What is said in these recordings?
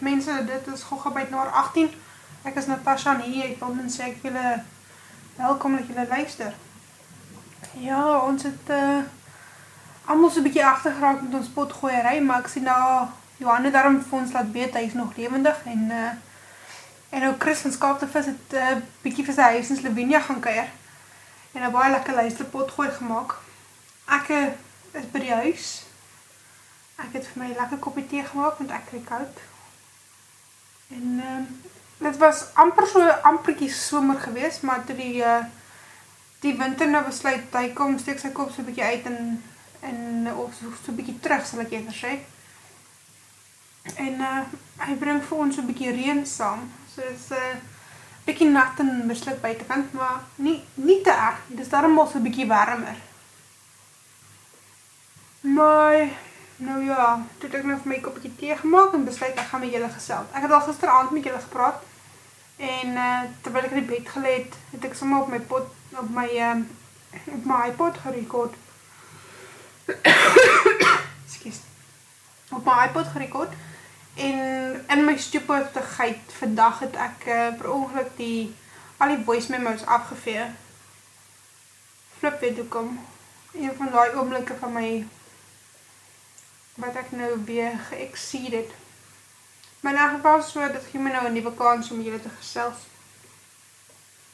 mense, dit is Goggabyt naar 18. Ek is Natasha en hier, ek wil men sê ek wil welkom dat julle luister. Ja, ons het uh, allemaal so'n bykie achtergeraak met ons potgooierij, maar ek sien nou Johanne daarom vir ons laat weet, hy is nog levendig en uh, en nou Chris van Skaaptevis het uh, bykie vir sy huis in Slovenia gaan keir en een baie lekker luisterpotgooi gemaakt. Ek is by die huis ek het vir my lekker kopie thee gemaakt, want ek kreeg koud. En uh, dit was amper so, amperkie somer geweest, maar toe die, uh, die winter nou besluit, hy kom, steek sy kop so bykie uit en, en of so, so bykie terug, sal ek even sê. En uh, hy bring vir ons so bykie reen saam, so dit is uh, bykie nat en mislik buitenkant, maar nie, nie te erg, dit is daarom al so bykie warmer. Maar Nou ja, toe het ek nou vir my kopje thee gemaakt en besluit ek gaan met julle geseld. Ek het al gisteravond met julle gepraat en uh, terwyl ek in die bed geleid, het ek sommer op my pot, op my, um, op my iPod gerekord. Excuse. Op my iPod gerekord en in my stupidheid vandag het ek uh, per ongeluk die, al die voice memos afgevee. Flip weet hoekom. Een van die oomlikke van my wat ek nou weer geëxceed het. Maar in geval so, dit gee my nou een nieuwe kans om julle te gesels.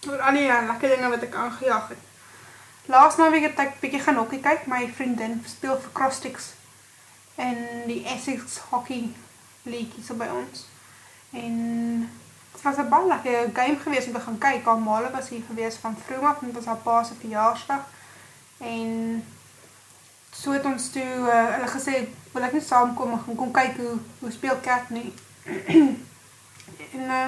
Oor al die ja, lekker dinge wat ek aangejaag het. Laas na week het ek bykie gaan hockey kyk, my vriendin speel vir Crostix en die Essex Hockey League is by ons. En het was een baie lekker game geweest om te gaan kyk, al male was hier geweest van vroeg af, en het was haar paase verjaarsdag. En so het ons toe, uh, hulle gesê, wil ek nie saamkom en kom kyk hoe, hoe speel Kat nie. en uh,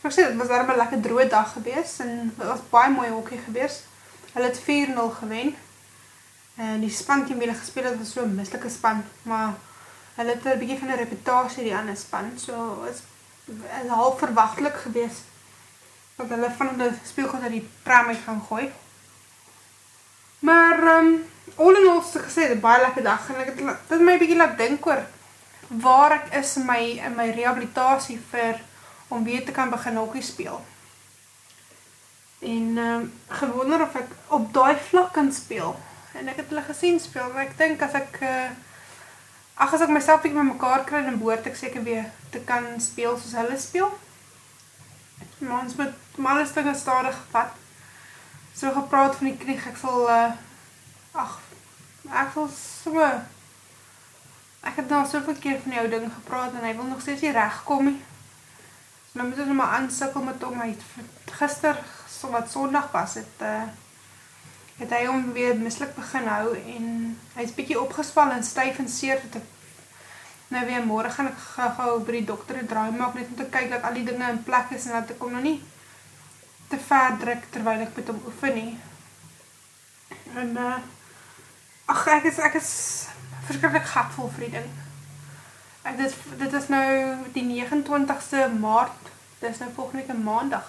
ek sê, het was daar een lekker droe dag gewees en het was baie mooie hockey gewees. Hulle het 4-0 gewen. En die span die hulle gespeel het, was so een mislike span, maar hulle het een beetje van een reputatie die aan die span, so het is half verwachtelik gewees dat hulle van die speelgoed uit die pram uit gaan gooi. Maar, um, all in all het gesê, het baie lekker dag en ek het, dit my bykie laat dink oor waar ek is in my, in my rehabilitatie vir om weer te kan begin hockey speel. En um, gewonder of ek op die vlak kan speel. En ek het hulle gesien speel, maar ek dink as ek uh, ach as ek myself bykie met mekaar kry en boord ek seker weer te kan speel soos hulle speel. Maar ons moet maar dinge stadig gevat. So gepraat van die krieg, ek sal uh, ach, ek sal so, ek het nou soveel keer van die ou ding gepraat, en hy wil nog steeds nie recht kom nie, so nou moet ons maar aansikkel met hom, hy het gister, so wat sondag was, het, uh, het hy om weer mislik begin hou, en hy is bykie opgesval en stuif en seer, ek, nou weer morgen gaan ek gauw by die dokter draai maak, net om te kyk dat al die dinge in plek is, en dat ek om nog nie te ver druk, terwijl ek met hom oefen nie, en, uh, ach, ek is, ek is verskrikkelijk gatvol vir die ding. Ek, dit, dit is nou die 29ste maart, dit is nou volgende week een maandag,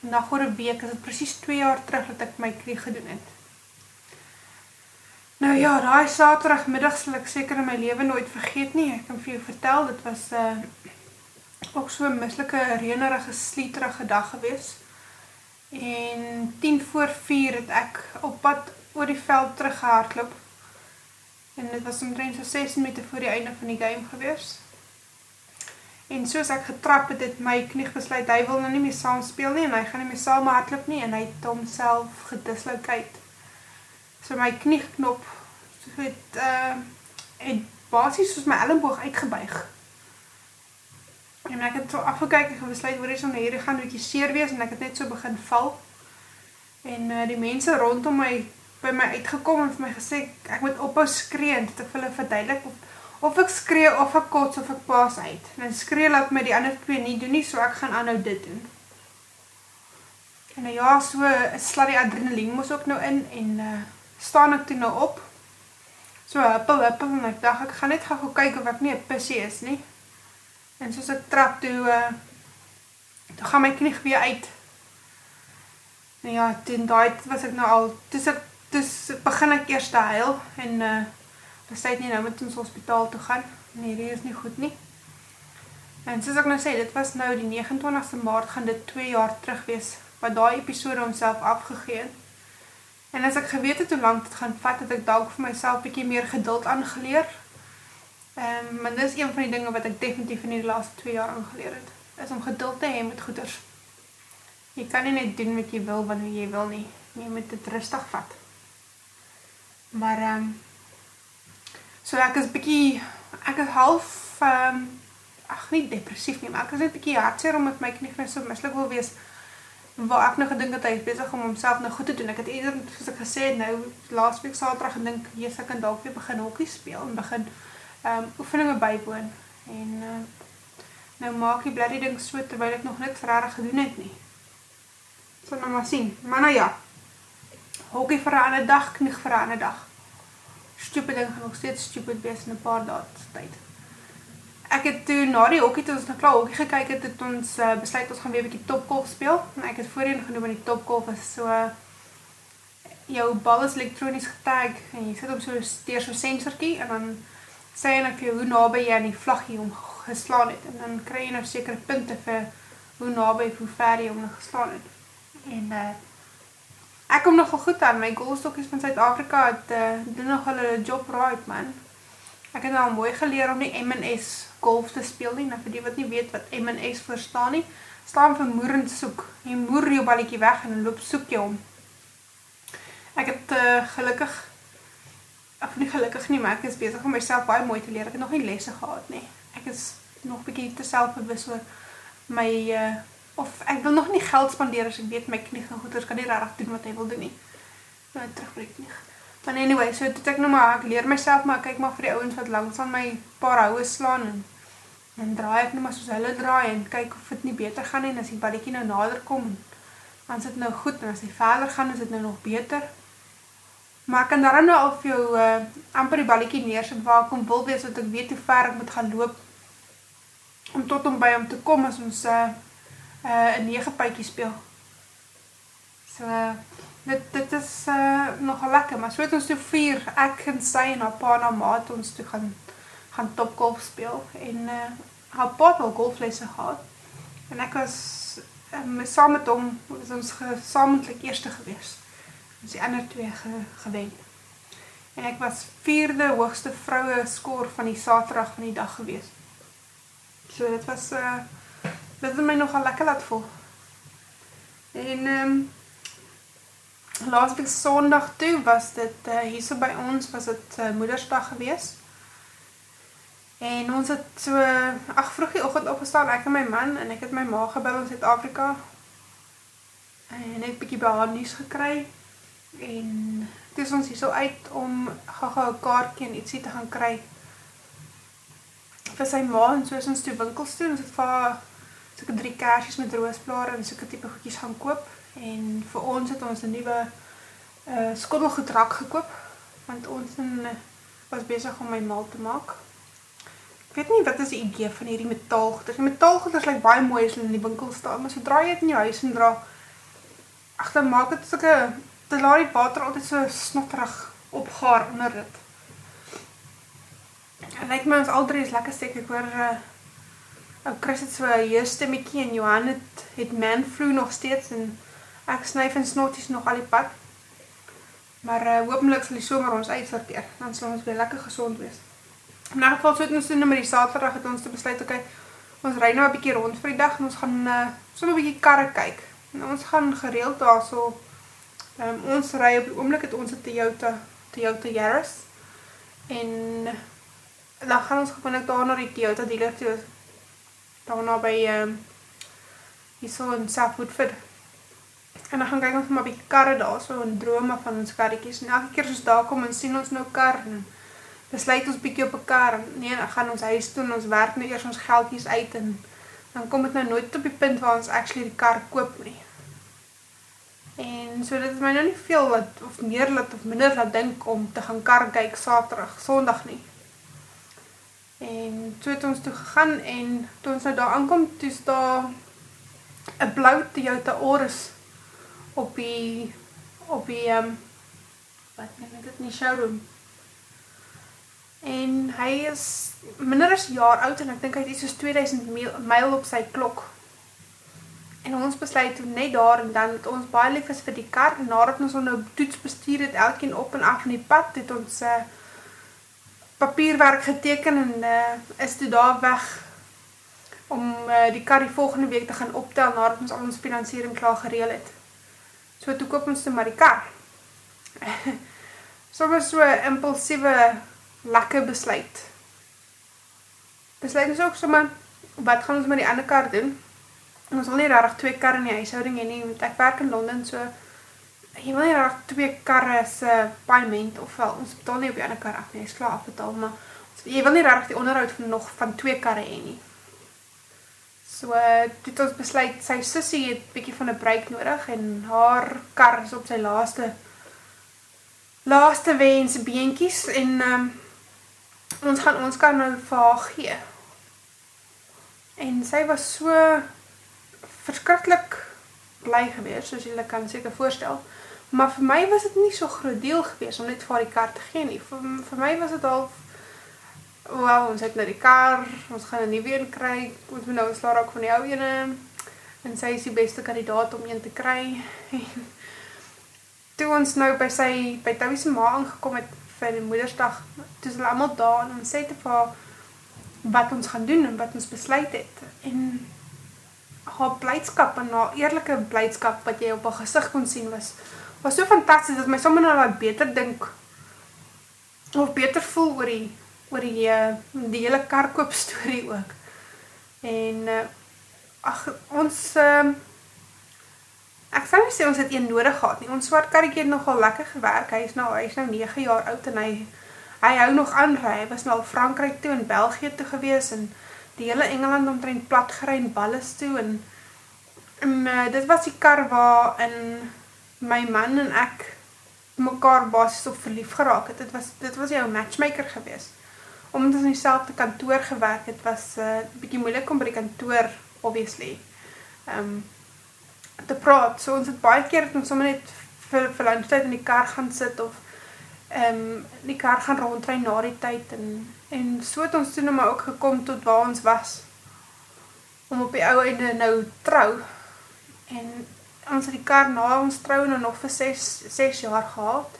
vandag oor een week, is het precies 2 jaar terug dat ek my kreeg gedoen het. Nou ja, die saterdagmiddag sal ek seker in my leven nooit vergeet nie, ek kan vir jou vertel, dit was uh, ook so'n mislike, renerige, slieterige dag gewees, en 10 voor 4 het ek op pad oor die veld teruggehardloop, en dit was omtrent so 16 meter voor die einde van die game gewees. En soos ek getrap het, het my knie besluit, hy wil nou nie meer saam speel nie, en hy gaan nie meer saam hardloop nie, en hy het homself gedislokeid. So my knieknop het, uh, het basis soos my ellenboog uitgebuig. En ek het afgekyk en besluit, waar is om hierdie gaan een beetje seer wees, en ek het net so begin val. En uh, die mense rondom my by my uitgekom en vir my gesê, ek moet ophou skree en dit vir hulle verduidelik, of, of ek skree, of ek kots, of ek paas uit. En skree laat my die ander twee nie doen nie, so ek gaan aan nou dit doen. En ja, so sla die adrenaline moes ook nou in, en uh, staan ek toe nou op, so huppel, huppel, en ek dacht, ek gaan net gaan kyk of ek nie een pissie is nie. En soos ek trap toe, uh, toe gaan my knie weer uit. En ja, toen daai was ek nou al, toe ek dus begin ek eers te huil en uh, besluit nie nou met ons hospitaal te gaan. Nee, dit is nie goed nie. En soos ek nou sê, dit was nou die 29ste maart gaan dit 2 jaar terug wees wat daai episode homself afgegee het. En as ek geweet het hoe lank dit gaan vat, het ek dalk vir myself bietjie meer geduld aangeleer. Ehm, um, maar dis een van die dinge wat ek definitief in die laaste 2 jaar aangeleer het, is om geduld te hê met goeders. Jy kan nie net doen wat jy wil wanneer jy wil nie. Jy moet dit rustig vat. Maar ehm um, so ek is bietjie ek is half ehm um, ag nie depressief nie, maar ek is net bietjie hartseer omdat my knie net so mislik wil wees. Waar ek nou gedink het hy is besig om homself nou goed te doen. Ek het eerder soos ek gesê het nou laasweek Saterdag gedink, "Jesus, ek kan dalk weer begin hokkie speel en begin ehm um, oefeninge bywoon." En uh, nou maak die bloody ding so terwyl ek nog niks regtig gedoen het nie. So nou maar sien. Maar nou ja. Hokkie vir 'n ander dag, knie vir 'n ander dag. Stupid gaan nog steeds stupid wees in 'n paar dae tyd ek het toe na die hokkie toe ons nou klaar hokkie gekyk het, het ons uh, besluit ons gaan weer 'n bietjie topgolf speel. En ek het voorheen genoem aan die topgolf is so jou bal is elektronies getag en jy sit hom so deur so sensortjie en dan sê hy net vir jou hoe naby jy aan die vlaggie hom geslaan het en dan kry jy nou sekere punte vir hoe naby of hoe ver jy hom geslaan het. En uh ek kom nogal goed aan. My goalstokkies van Suid-Afrika het uh, doen nog hulle job right man. Ek het nou mooi geleer om die M&S golf te speel nie. Nou vir die wat nie weet wat M&S verstaan nie, staan vir moerend soek. Jy moer jou balletjie weg en loop soek jy hom. Ek het uh, gelukkig of nie gelukkig nie, maar ek is besig om myself baie mooi te leer. Ek het nog nie lesse gehad nie. Ek is nog bietjie te selfbewus oor my uh, of ek wil nog nie geld spandeer as ek weet my knie gaan goeders kan nie regtig doen wat hy wil doen nie. Nou terugbreek nie. Maar anyway, so dit ek nou maar ek leer myself maar kyk maar vir die ouens wat langs aan my paar houe slaan en dan draai ek net maar soos hulle draai en kyk of dit nie beter gaan en as die balletjie nou nader kom dan sit nou goed en as hy verder gaan is dit nou nog beter. Maar ek kan daarom nou al vir jou uh, amper die balletjie neersit waar ek kom wil wees dat ek weet hoe ver ek moet gaan loop om tot om by hom te kom as ons uh, uh, 'n nege pytjie speel. So uh, dit dit is uh, nogal lekker, maar so het ons toe vier ek en sy en haar pa na maat ons toe gaan gaan topgolf speel en uh, haar pa het al golflesse gehad. En ek was um, saam met hom was ons gesamentlik eerste gewees. Ons die ander twee ge, gewen. En ek was vierde hoogste vroue skoor van die Saterdag van die dag gewees. So dit was uh dit het my nogal lekker laat voel. En ehm um, laasweek Sondag toe was dit uh, hier so by ons was dit uh, Moedersdag geweest. En ons het so ag vroeg die oggend opgestaan ek en my man en ek het my ma gebel in Suid-Afrika. En 'n bietjie by haar nuus gekry en dis ons hier so uit om gaga 'n kaartjie en ietsie te gaan kry vir sy ma en soos ons toe winkels toe ons het vir sulke drie kersies met roosblare en sulke tipe goedjies gaan koop en vir ons het ons 'n nuwe uh skottelgoedrak gekoop want ons in was besig om my maal te maak weet nie wat is die idee van hierdie metaalgoeders. Die metaalgoeders lyk baie mooi as hulle in die winkel staan, maar sodra jy dit in jou huis indra, ag dan maak dit sulke te laat die water altyd so snotterig opgaar onder dit. En lyk my ons al drie is lekker steek. Ek hoor uh ou Chris het so 'n jeugsstemmetjie en Johan het het man flu nog steeds en ek snyf en snotties nog al die pad. Maar uh hopelik sal die somer ons uitsorteer. Dan sal ons weer lekker gesond wees. In 'n geval so het ons nou met die Saterdag het ons te besluit okay, ons ry nou 'n bietjie rond vir die dag en ons gaan uh, sommer 'n bietjie karre kyk. En ons gaan gereeld daarso um, ons ry op die oomblik het ons 'n Toyota Toyota Yaris en dan gaan ons gewoonlik daar na die Toyota dealer toe daar naby ehm um, hierso in South Woodford. En dan gaan kyk ons maar 'n bietjie karre daarso en drome van ons karretjies. En elke keer as ons daar kom en sien ons nou kar en besluit ons bietjie op 'n kar. Nee, dan gaan ons huis toe en ons werk nou eers ons geldjies uit en dan kom dit nou nooit op die punt waar ons actually die kar koop nie. En so dit is my nou nie veel wat of meer laat of minder laat dink om te gaan kar kyk Saterdag, Sondag nie. En toe het ons toe gegaan en toe ons nou daar aankom, toe is daar 'n blou Toyota Auris op die op die ehm um, wat noem dit nie showroom En hy is minder as 'n jaar oud en ek dink hy het iets soos 2000 myl op sy klok. En ons besluit toe net daar en dan dat ons baie lief is vir die kar en nadat ons nou toets bestuur het elkeen op en af in die pad het ons uh, papierwerk geteken en uh, is toe daar weg om uh, die kar die volgende week te gaan optel nadat ons al ons finansiering klaar gereël het. So toe koop ons toe maar die kar. Soms so 'n impulsiewe lekker besluit. Besluit ons ook sommer wat gaan ons met die ander kar doen? Ons wil nie regtig twee karre in die huishouding hê nie, want ek werk in Londen so jy wil nie regtig twee karre se uh, payment of wel ons betaal nie op die ander kar af nie, is klaar afbetaal, maar jy wil nie regtig die onderhoud van nog van twee karre hê nie. So toe het ons besluit sy sussie het bietjie van 'n breek nodig en haar kar is op sy laaste laaste wens beentjies en um, ons gaan ons kar nou vir haar gee. En sy was so verskriklik bly gewees soos julle kan seker voorstel. Maar vir my was dit nie so groot deel gewees om net vir die kar te gee nie. Vir, vir my was dit al Wel, ons het nou die kar, ons gaan 'n nuwe een kry. Ons moet nou slaar raak van die ou ene. En sy is die beste kandidaat om een te kry. toe ons nou by sy by Towie se ma aangekom het vir Moedersdag, toe is hulle almal daar en ons sê te vir haar wat ons gaan doen en wat ons besluit het. En haar blydskap en haar eerlike blydskap wat jy op haar gesig kon sien was was so fantasties dat my sommer nou laat beter dink of beter voel oor die oor die eh, die hele karkoop storie ook. En uh, ag ons uh, ek sou sê ons het een nodig gehad nie. Ons swart karretjie het nogal lekker gewerk. Hy is nou hy is nou 9 jaar oud en hy hy hou nog aan ry. Hy was nou al Frankryk toe en België toe gewees en die hele Engeland omtrent plat gery en balles toe en en uh, dit was die kar waar in my man en ek mekaar basies op verlief geraak het. Dit was dit was jou matchmaker geweest omdat ons in dieselfde kantoor gewerk het, was 'n uh, bietjie moeilik om by die kantoor obviously. Ehm um, te praat. So ons het baie keer het ons sommer net vir vir lunchtyd in die kar gaan sit of ehm um, die kar gaan rondry na die tyd en en so het ons toe nou maar ook gekom tot waar ons was om op die ou einde nou trou. En ons het die kar na ons trou nou nog vir 6 6 jaar gehad.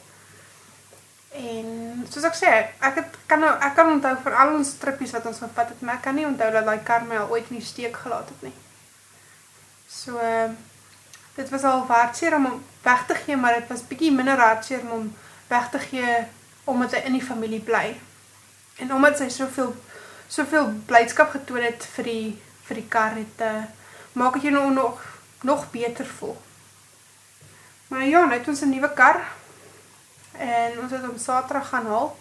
En soos ek sê, ek het kan nou ek kan onthou van al ons trippies wat ons gevat het, maar ek kan nie onthou dat daai kar my al ooit in die steek gelaat het nie. So dit was al hartseer om hom weg te gee, maar dit was bietjie minder hartseer om hom weg te gee omdat hy in die familie bly. En omdat sy soveel soveel blydskap getoon het vir die vir die kar het uh, maak dit nou nog nog beter voel. Maar ja, net ons 'n nuwe kar en ons het hom Saterdag gaan haal.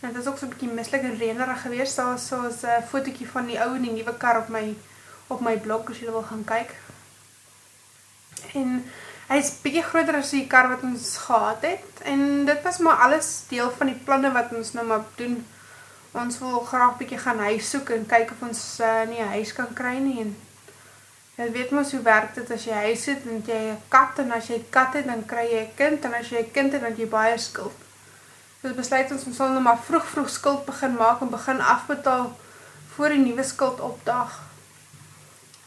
En dit was ook so 'n bietjie mislik en reënerig geweest. Daar so 'n fotootjie van die ou en die nuwe kar op my op my blog as jy wil gaan kyk. En hy is bietjie groter as die kar wat ons gehad het en dit was maar alles deel van die planne wat ons nou maar doen. Ons wil graag bietjie gaan huis soek en kyk of ons uh, nie 'n huis kan kry nie en Jy weet mos hoe werk dit as jy huis het en jy 'n kat en as jy kat het dan kry jy 'n kind en as jy 'n kind het dan jy baie skuld. So besluit ons ons sal nou maar vroeg vroeg skuld begin maak en begin afbetaal voor die nuwe skuld opdag.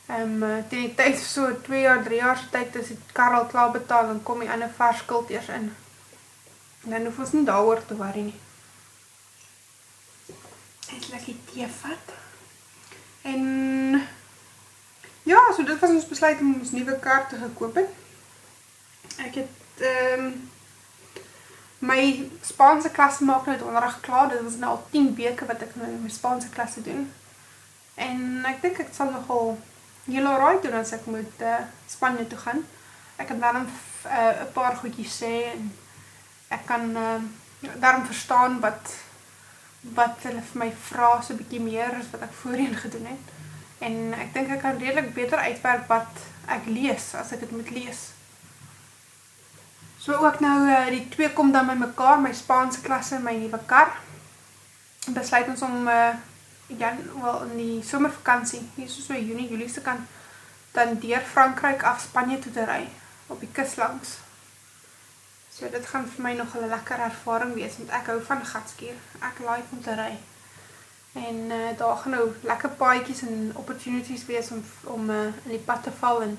Ehm um, teen die tyd so 2 jaar, 3 jaar se tyd as die Karel klaar betaal en kom die ander vars skuld eers in. En dan hoef ons nie daaroor te worry nie. Dit tee vat. En dit was ons besluit om ons nuwe kar te gekoop het. Ek het ehm um, my Spaanse klasse maak nou donderdag klaar. Dit was nou al 10 weke wat ek nou my Spaanse klasse doen. En ek dink ek sal nogal heel alright doen as ek moet uh, Spanje toe gaan. Ek kan dan 'n uh, paar goedjies sê en ek kan uh, daarom verstaan wat wat hulle vir my vra so 'n bietjie meer as wat ek voorheen gedoen het en ek dink ek kan redelik beter uitwerk wat ek lees as ek dit moet lees. So ook nou uh, die twee kom dan met mekaar, my Spaanse klasse en my nuwe kar. Besluit ons om uh ja, wel in die somervakansie, hier so so Junie, Julie se kan dan deur Frankryk af Spanje toe te ry op die kus langs. So dit gaan vir my nog 'n lekker ervaring wees want ek hou van gatskuur. Ek like om te ry. En uh, daar gaan nou lekker paadjies en opportunities wees om om uh, in die pad te val en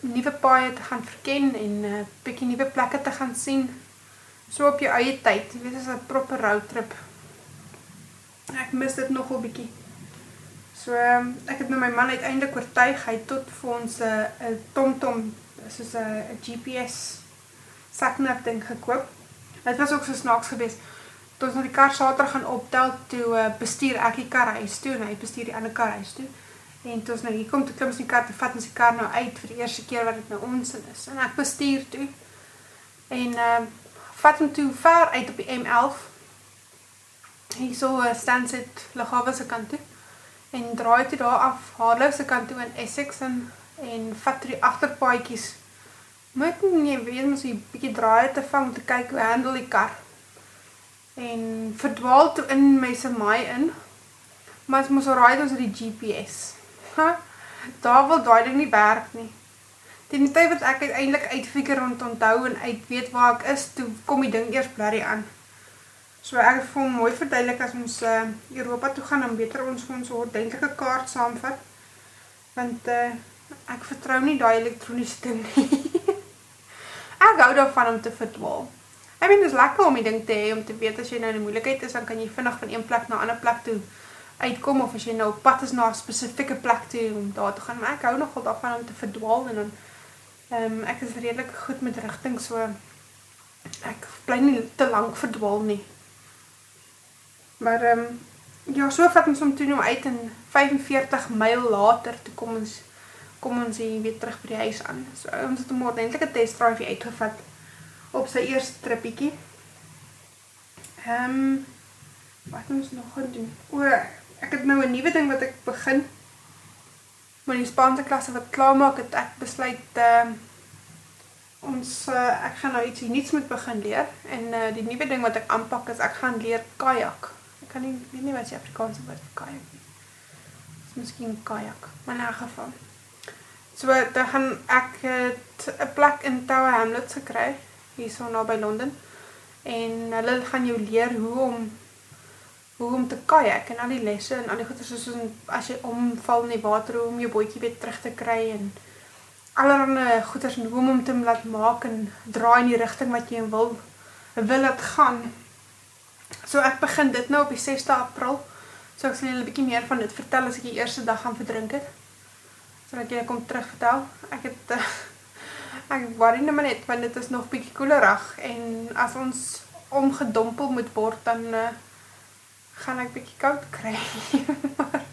nuwe paaie te gaan verken en 'n uh, bietjie nuwe plekke te gaan sien. So op jou eie tyd. Jy weet as 'n proper roadtrip. Ek mis dit nogal bietjie. So um, ek het met my man uiteindelik oortuig hy tot vir ons 'n uh, 'n TomTom soos 'n 'n GPS saknap ding gekoop. Dit was ook so snaaks geweest. Toe ons na die kar Saterdag gaan optel, toe uh, bestuur ek die kar huis toe en hy bestuur die ander kar huis toe. En toe ons nou hier kom, toe klim ons die kar, toe vat ons die kar nou uit vir die eerste keer wat dit nou ons in is. En ek bestuur toe. En uh vat hom toe ver uit op die M11. Hier so 'n uh, Stansted Lughawe se kant toe. En draai toe daar af Harlow se kant toe in Essex en en vat toe die agterpaadjies. Moet nie weet mos jy bietjie draai te vang om te kyk hoe handel die kar. En verdwaal toe in my se my in. Maar as mos raai ons die GPS. Ha? Daar wil daai ding nie werk nie. Teen die tyd wat ek uiteindelik uitfigure rond onthou en uit weet waar ek is, toe kom die ding eers blerry aan. So ek het vir hom mooi verduidelik as ons uh, Europa toe gaan, dan beter ons vir ons 'n ordentlike kaart saamvat. Want uh, ek vertrou nie daai elektroniese ding nie. ek hou daarvan om te verdwaal. Ek meen dit is lekker om die ding te hê om te weet as jy nou in moeilikheid is, dan kan jy vinnig van een plek na 'n ander plek toe uitkom of as jy nou op pad is na 'n spesifieke plek toe om daar te gaan. Maar ek hou nogal daarvan om te verdwaal en dan ehm um, ek is redelik goed met rigting so ek bly nie te lank verdwaal nie. Maar ehm um, ja, so vat ons hom toe nou uit en 45 myl later toe kom ons kom ons hier weer terug by die huis aan. So ons het 'n ordentlike test drive uitgevat op sy eerste trippietjie. Ehm um, wat ons nog gaan doen? O, ek het nou 'n nuwe ding wat ek begin met die Spaanse klasse wat klaar maak het ek besluit ehm uh, ons uh, ek gaan nou ietsie nuuts moet begin leer en uh, die nuwe ding wat ek aanpak is ek gaan leer kajak. Ek kan nie weet nie wat die Afrikaanse woord vir kajak is. Dis miskien kajak, maar in 'n geval. So dan gaan ek 'n plek in Tower Hamlets gekry hierso naby Londen en hulle gaan jou leer hoe om hoe om te kajak en al die lesse en al die goeie soos as jy omval in die water hoe om jou bootjie weer terug te kry en allerlei goeders en hoe om hom te laat maak en draai in die rigting wat jy wil wil laat gaan. So ek begin dit nou op die 6de April. So ek sal julle bietjie meer van dit vertel as ek die eerste dag gaan verdrink het. Sodat jy kom terug vertel. Ek het uh, ek worry net maar net want dit is nog bietjie koelerig en as ons omgedompel moet word dan uh, gaan ek bietjie koud kry.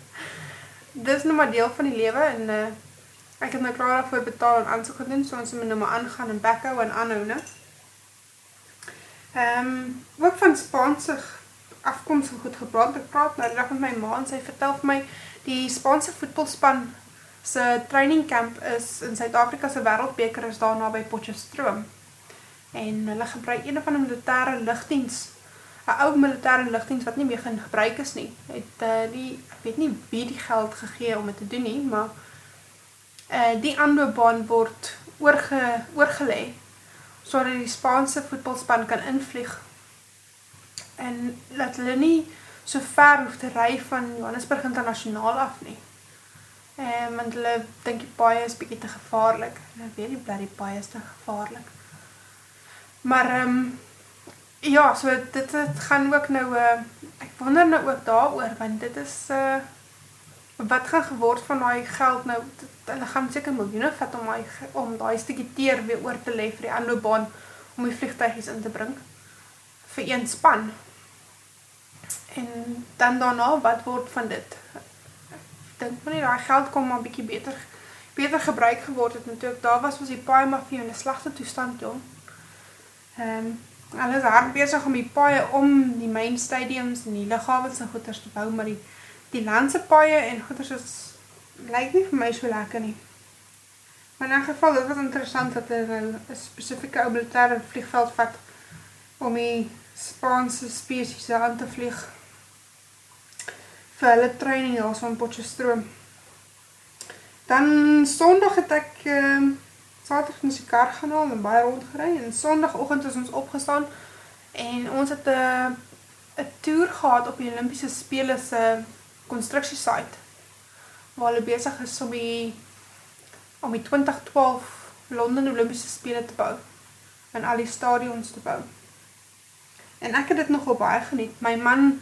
dis nou maar deel van die lewe en uh, ek het nou klaar daarvoor betaal en aansoek gedoen, so ons moet nou maar aangaan en backhou en aanhou, né? Ehm, um, ook van Spaanse afkomstig goed gepraat. Ek praat nou net met my ma en sy vertel vir my die Spaanse voetbalspan se training camp is in Suid-Afrika se Wêreldbeker is daar naby Potchefstroom. En hulle gebruik een van die militêre lugdiens 'n ou militêre lugdiens wat nie meer gaan gebruik is nie. Het uh, die ek weet nie wie die geld gegee om dit te doen nie, maar uh die aanloopbaan word oorge oorgelê sodat die Spaanse voetbalspan kan invlieg. En laat hulle nie so ver hoef te ry van Johannesburg internasionaal af nie. Ehm want hulle dink die paai is bietjie te gevaarlik. Ek weet die bloody paai is te gevaarlik. Maar ehm um, Ja, so dit het gaan ook nou uh ek wonder nou ook daaroor want dit is uh wat gaan geword van daai geld nou dit, hulle gaan seker miljoene vat om daai om daai stukkie teer weer oor te lê vir die aanloopbaan om die vliegtuigies in te bring vir een span. En dan daarna wat word van dit? Ek dink maar nie daai geld kom maar bietjie beter beter gebruik geword het natuurlik. Daar was ons die paai mafie in 'n slegte toestand jong. Ehm um, Hulle is hard besig om die paaie om die main stadiums en die lughawens en goeders te bou, maar die die landse paaie en goeders is lyk nie vir my so lekker nie. Maar in 'n geval, dit was interessant dat hulle nou 'n spesifieke militêre vliegveld vat om die Spaanse spesies aan te vlieg vir hulle training daar in Potchefstroom. Dan Sondag het ek uh, Saterdag het ons die kar haal en baie rondgery en Sondagoggend is ons opgestaan en ons het 'n 'n toer gehad op die Olimpiese spele se konstruksie site waar hulle besig is om die om die 2012 Londen Olimpiese spele te bou en al die stadions te bou. En ek het dit nogal baie geniet. My man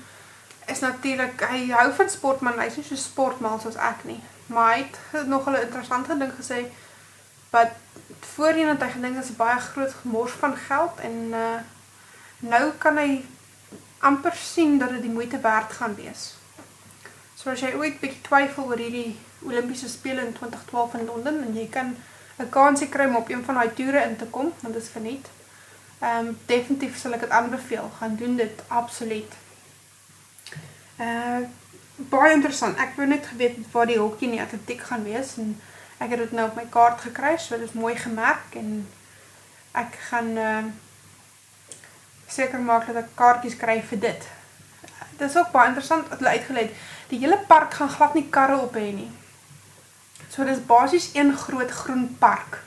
is natuurlik hy hou van sport, maar hy's nie so sportmal soos ek nie. Maar hy het nogal 'n interessante ding gesê wat voorheen het hy gedink is 'n baie groot gemors van geld en uh nou kan hy amper sien dat dit die moeite werd gaan wees. So as jy ooit bietjie twyfel oor hierdie Olimpiese spele in 2012 in Londen en jy kan 'n kansie kry om op een van daai toere in te kom, want dit is verniet. Ehm um, definitief sal ek dit aanbeveel. Gaan doen dit absoluut. Uh baie interessant. Ek wou net geweet waar die hokkie en die atletiek gaan wees en ek het dit nou op my kaart gekry, so dit is mooi gemerk en ek gaan uh seker maak dat ek kaartjies kry vir dit. Dit is ook baie interessant dat hulle uitgelei het. Die hele park gaan glad nie karre op hê nie. So dis basies een groot groen park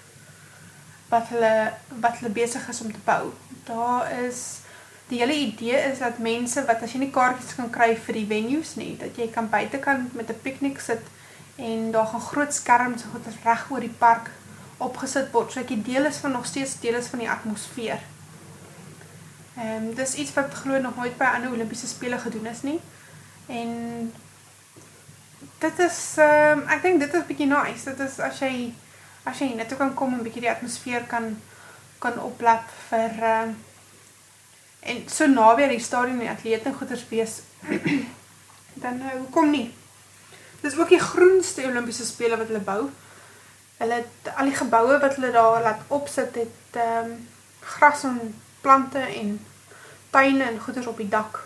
wat hulle wat hulle besig is om te bou. Daar is die hele idee is dat mense wat as jy nie kaartjies kan kry vir die venues nie, dat jy kan buitekant met 'n piknik sit en daar gaan groot skerms so goed reg oor die park opgesit word sodat jy deel is van nog steeds deel is van die atmosfeer. Ehm um, dis iets wat glo nog nooit by ander Olimpiese spele gedoen is nie. En dit is ehm um, ek dink dit is bietjie nice. Dit is as jy as jy net kan kom en bietjie die atmosfeer kan kan oplap vir ehm uh, en so naby aan die stadion en die atlete en goeders wees dan uh, hoekom nie? Dis ook die groenste Olimpiese spele wat hulle bou. Hulle het al die geboue wat hulle daar laat opsit het ehm um, gras en plante en tuine en goeders op die dak.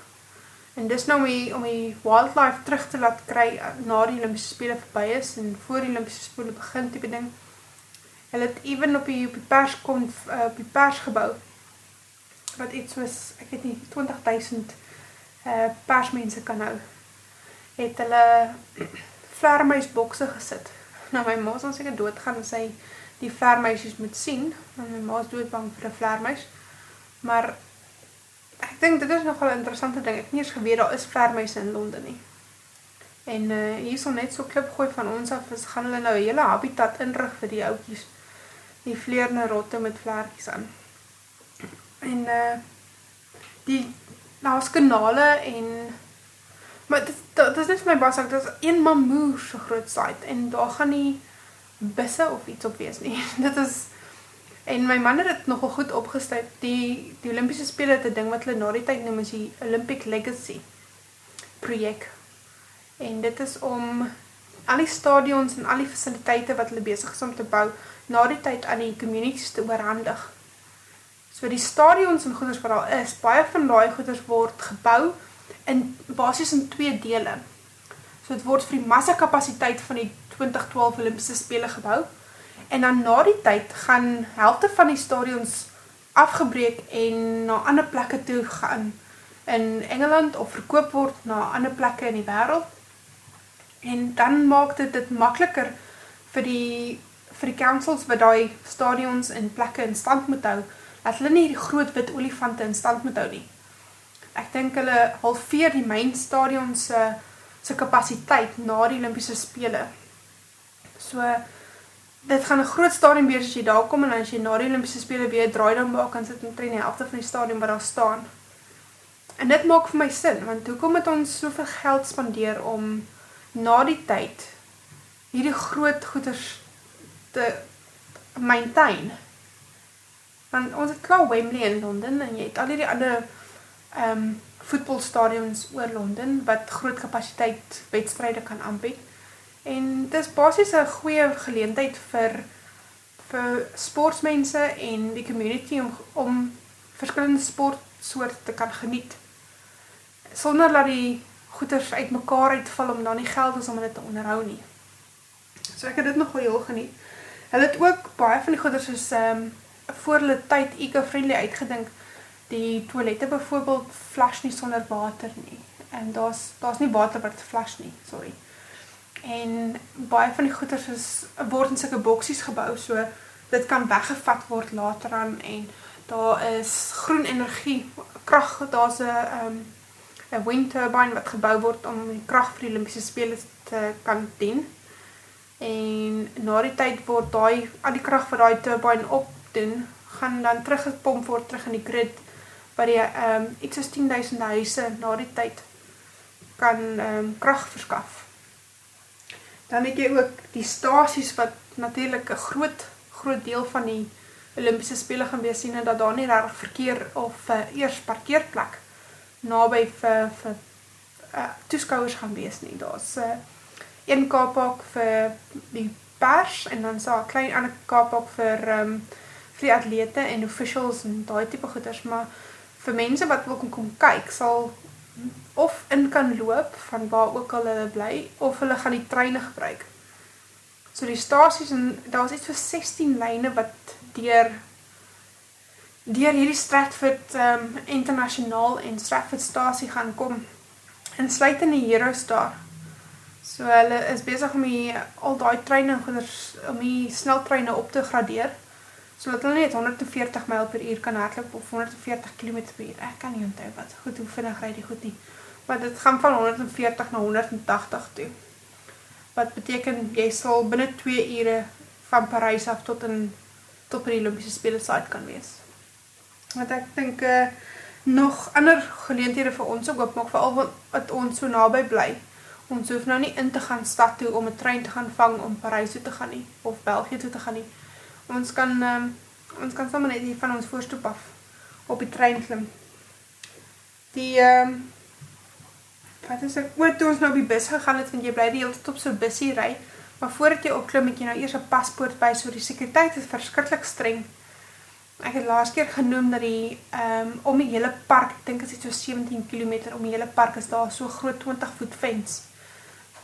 En dis nou om die, om die wildlife terug te laat kry uh, na die Olympiese spele verby is en voor die Olympiese spele begin tipe ding. Hulle het ewen op die op die pers kon uh, op die pers gebou wat iets soos ek weet nie 20000 uh persmense kan hou. Het hulle vlermuisbokse gesit. Nou my ma sal seker doodgaan as sy die vlermuisies moet sien, want my ma is doodbang vir 'n vlermuis. Maar ek dink dit is nogal 'n interessante ding. Ek nie eens geweet daar is vlermuise in Londen nie. En uh hier sal net so klip gooi van ons af, is gaan hulle nou 'n hele habitat inrig vir die ouetjies. Die vleerne rotte met vlekkies aan. En uh die daar's kanale en maar dit dit is net vir my baie sak, dit is een mamoer so groot site en daar gaan nie busse of iets op wees nie. dit is En my man het dit nogal goed opgestel. Die die Olimpiese spele het 'n ding wat hulle na die tyd noem as die Olympic Legacy projek. En dit is om al die stadions en al die fasiliteite wat hulle besig is om te bou na die tyd aan die communities te oorhandig. So die stadions en goeders wat daar is, baie van daai goeders word gebou in basies in twee dele. So dit word vir die massa kapasiteit van die 2012 Olimpiese spele gebou En dan na die tyd gaan helfte van die stadions afgebreek en na ander plekke toe gaan in Engeland of verkoop word na ander plekke in die wêreld. En dan maak dit dit makliker vir die vir die councils wat daai stadions en plekke in stand moet hou, dat hulle nie die groot wit olifante in stand moet hou nie. Ek dink hulle halveer die main stadions se se kapasiteit na die Olimpiese spele. So dit gaan 'n groot stadion wees as jy daar kom en as jy na die Olimpiese spele weer draai dan maak kan sit omtrent die helfte van die stadion wat daar staan. En dit maak vir my sin want hoekom het ons soveel geld spandeer om na die tyd hierdie groot goeders te maintain? Want ons het klaar Wembley in Londen en jy het al hierdie ander ehm um, voetbalstadions oor Londen wat groot kapasiteit wedstryde kan aanbied. En dit is basies 'n goeie geleentheid vir vir sportmense en die community om om verskillende sportsoorte te kan geniet sonder dat die goeders uitmekaar uitval om dan nie geld is om dit te onderhou nie. So ek het dit nogal heel geniet. Hulle het ook baie van die goeders ehm um, voor hulle tyd eco-friendly uitgedink. Die toilette byvoorbeeld flush nie sonder water nie. En daar's daar's nie water wat flush nie, sorry en baie van die goeders is word in sulke boksies gebou so dit kan weggevat word later aan en daar is groen energie krag daar's 'n um, 'n wind turbine wat gebou word om die krag vir die Olimpiese spele te kan dien. En na die tyd word daai al die krag wat daai turbine opdoen, gaan dan teruggepomp word terug in die grid waar die ehm um, iets soos 10000 huise na die tyd kan ehm um, krag verskaf. Dan het jy ook die stasies wat natuurlik 'n groot groot deel van die Olimpiese spele gaan wees sien en dat daar nie regtig verkeer of uh, eers parkeerplek naby vir vir uh, toeskouers gaan wees nie. Daar's 'n uh, een kapak vir die pers en dan so 'n klein ander kapak vir ehm um, vir die atlete en officials en daai tipe goeders, maar vir mense wat wil kom kom kyk, sal of in kan loop van waar ook al hulle bly of hulle gaan die treine gebruik. So die stasies en daar's iets vir 16 lyne wat deur deur hierdie Stratford um internasionaal en Stratford stasie gaan kom. Insluitende heroes daar. So hulle is besig om die al daai treine goeders om die sneltreine op te gradeer. So dat hulle net 140 myl per uur kan hardloop of 140 km per uur. Ek kan nie onthou wat goed hoe vinnig ry die goed nie. Maar dit gaan van 140 na 180 toe. Wat beteken jy sal binne 2 ure van Parys af tot in tot by die Olympiese spele site kan wees. Wat ek dink uh, nog ander geleenthede vir ons ook oopmaak veral wat ons so naby bly. Ons hoef nou nie in te gaan stad toe om 'n trein te gaan vang om Parys toe te gaan nie of België toe te gaan nie. Ons kan um, ons kan sommer net hier van ons voorstoep af op die trein klim. Die ehm um, wat is ek oor toe ons nou op die bus gegaan het want jy bly die hele tyd op so 'n busie ry Maar voordat jy opklim, moet jy nou eers 'n paspoort by, so die sekuriteit is verskriklik streng. Ek het laas keer genoem dat die ehm um, om die hele park, ek dink dit is so 17 km om die hele park is daar so groot 20 voet fence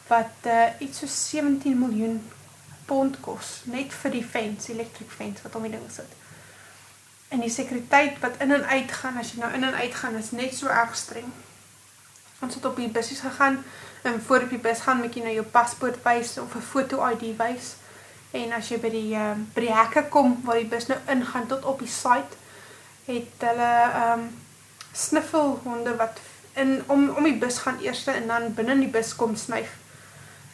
wat uh, iets so 17 miljoen pond kos net vir die fence, electric fence wat om die ding sit. En die sekuriteit wat in en uit gaan as jy nou in en uit gaan is net so erg streng. Ons het op die bussies gegaan en voor op die bus gaan moet jy nou jou paspoort wys of 'n foto ID wys. En as jy by die ehm uh, by die hekke kom waar die bus nou ingaan tot op die site, het hulle ehm um, sniffelhonde wat in om om die bus gaan eers en dan binne in die bus kom snyf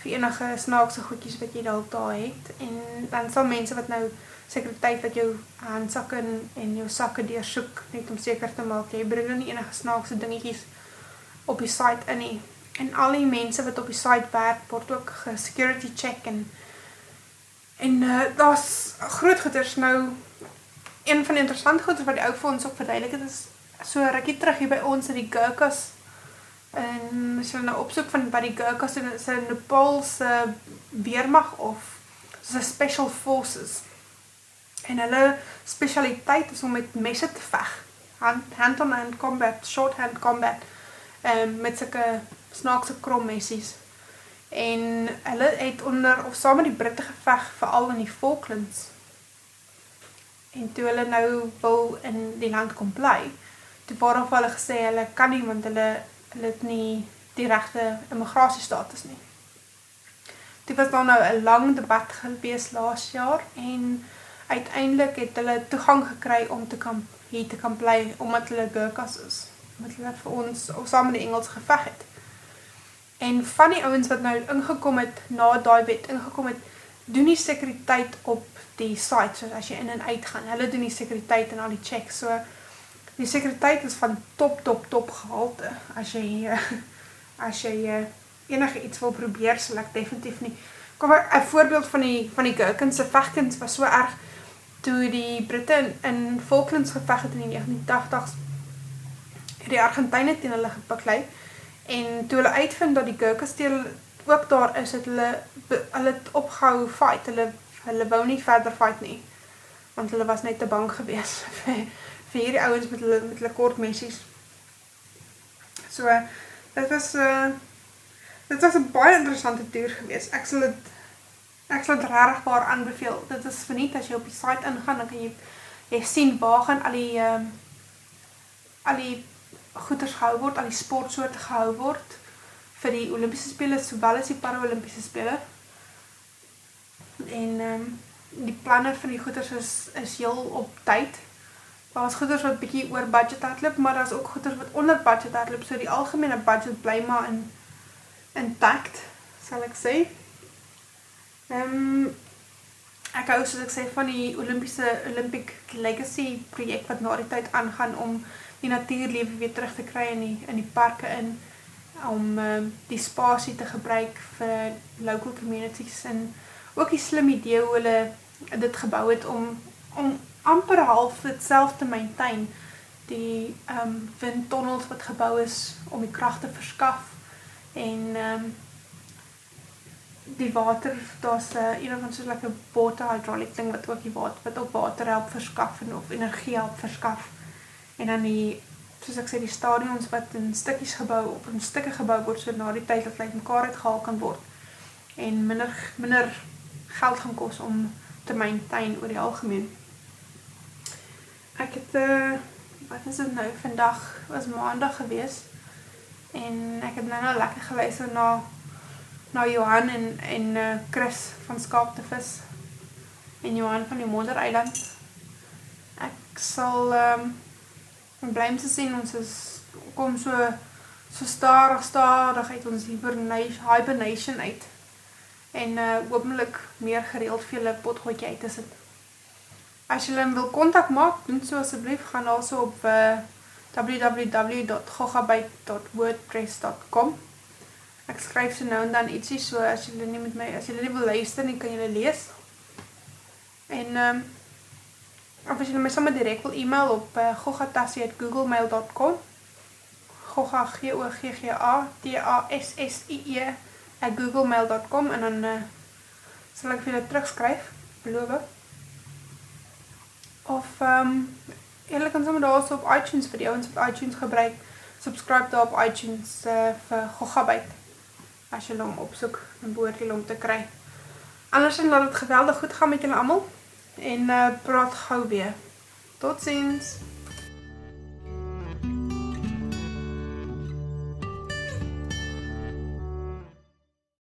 vir enige snaakse goedjies wat jy dalk daar het en dan sal mense wat nou sekuriteit wat jou handsakke en, en jou sakke deursoek net om seker te maak jy bring nou nie enige snaakse dingetjies op die site in nie. En al die mense wat op die site werk, word ook ge-security check en en uh, daar's groot goeders nou een van die interessante goeders wat die ou vir ons ook verduidelik het is so rukkie terug hier by ons in die Gurkhas en as jy nou opsoek van by die Gurkhas en 'n Nepalse weermag of soos 'n special forces en hulle spesialiteit is om met messe te veg hand hand on hand combat short hand combat um, met sulke snaakse krommessies. En hulle het onder of saam met die Britte geveg veral in die Falklands. En toe hulle nou wil in die land kom bly, toe word hulle gesê hulle kan nie want hulle hulle het nie die regte immigrasiestatus nie. Dit was dan nou 'n lang debat gewees laas jaar en uiteindelik het hulle toegang gekry om te kan hier te kan bly omdat hulle Gurkhas is met hulle vir ons of saam met die Engels geveg het. En van die ouens wat nou ingekom het na daai wet ingekom het, doen die sekuriteit op die site soos as jy in en uit gaan. Hulle doen die sekuriteit en al die checks. So die sekuriteit is van top top top gehalte. As jy as jy enige iets wil probeer, sal ek definitief nie. Kom 'n voorbeeld van die van die Gherkins se vegkuns was so erg toe die Britte in, in Falklands geveg het in die 1980s het die Argentyne teen hulle gebaklei en toe hulle uitvind dat die Gurkhas teen ook daar is het hulle hulle het opgehou fight hulle hulle wou nie verder fight nie want hulle was net te bang gewees vir, vir hierdie ouens met hulle met hulle kort messies so dit was uh, dit was 'n baie interessante toer gewees ek sal dit ek sal dit regtig baie aanbeveel dit is verniet as jy op die site ingaan dan kan jy jy sien waar gaan al die um, al die goeders gehou word, al die sportsoorte gehou word vir die Olympiese spele sowel as die Paralimpiese spele. En ehm um, die planne van die goeders is is heel op tyd. Daar's goeders wat bietjie oor budget hardloop, maar daar's ook goeders wat onder budget hardloop. So die algemene budget bly maar in intact, sal ek sê. Um, ek hou soos ek sê van die Olimpiese Olympic Legacy projek wat na die tyd aangaan om die natuurlewe weer terug te kry in die in die parke in om um, die spasie te gebruik vir local communities en ook die slim idee hoe hulle dit gebou het om om amper half dit self te maintain die um windtunnels wat gebou is om die krag te verskaf en um die water daar's 'n een van like 'n water hydraulic ding wat ook die water wat ook water help verskaf en of energie help verskaf en dan die soos ek sê die stadions wat in stukkies gebou op in stukke gebou word so na die tyd dat hulle mekaar uitgehaal kan word en minder minder geld gaan kos om te maintain oor die algemeen. Ek het uh wat is dit nou vandag was maandag gewees en ek het nou nou lekker geluister na na Johan en en uh, Chris van Skaap te vis en Johan van die Moddereiland. Ek sal ehm um, bly om te sien ons is kom so so stadig stadig uit ons hibernation uit en uh hopelik meer gereeld vir julle potgoedjie uit te sit. As julle wil kontak maak, doen so asseblief gaan also op uh eh, www.gogabyte.wordpress.com. Ek skryf so nou en dan ietsie so as julle nie met my as julle nie wil luister nie, kan julle lees. En ehm um, of as julle my sommer direk wil e-mail op uh, gogatassie@googlemail.com. Goga G O G G A T A S S I E googlemail.com en dan uh, sal ek vir julle terugskryf, beloof. Of ehm um, julle kan sommer daarso op iTunes vir die ouens wat iTunes gebruik, subscribe daar op iTunes uh, vir Gogabyte. As jy hom opsoek, dan behoort jy hom te kry. Anders dan laat dit geweldig goed gaan met julle almal en uh, praat gou weer. Totsiens.